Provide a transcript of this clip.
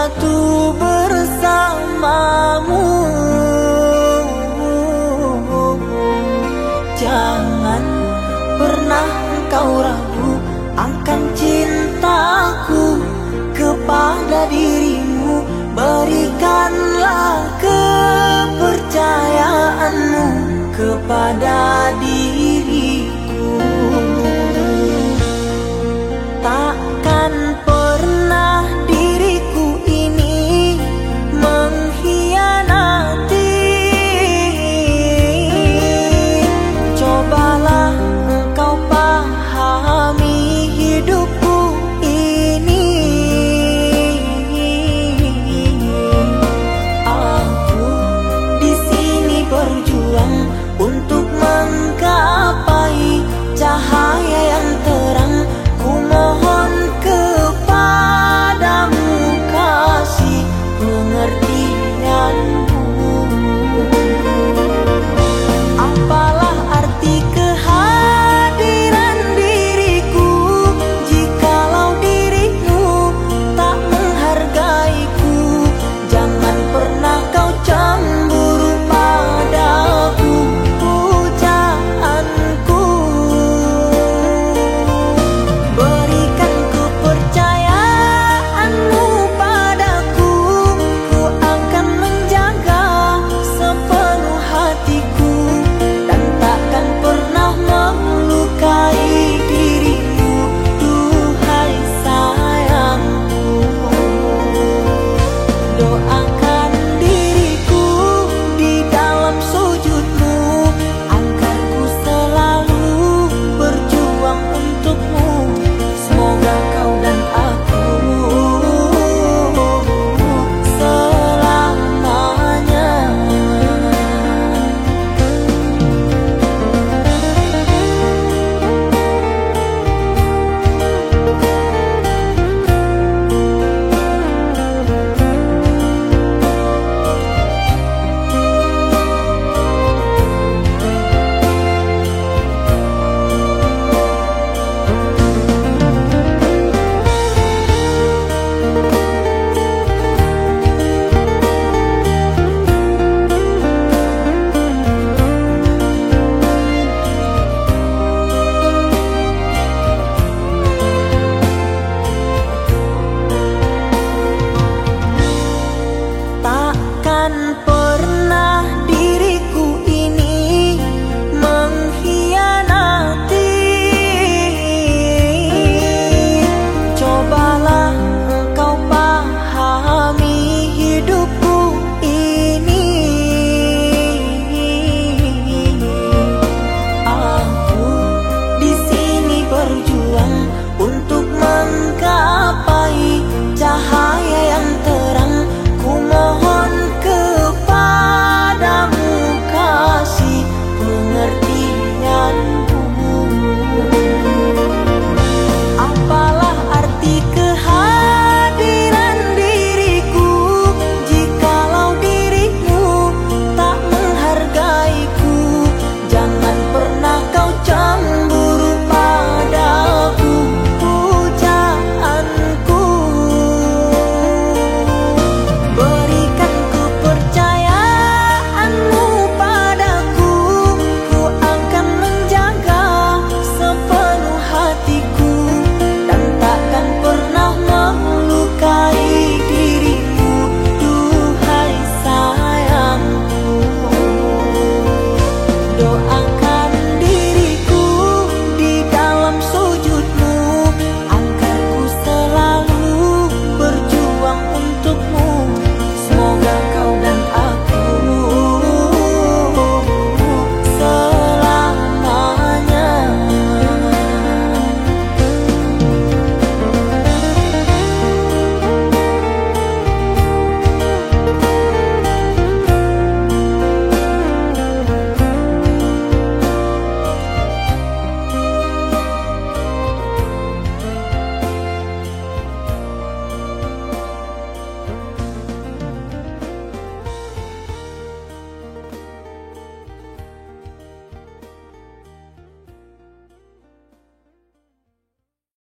satu bersamamu. Jangan pernah kau ragu akan cintaku kepada dirimu. Berikanlah kepercayaanmu kepada dirimu doa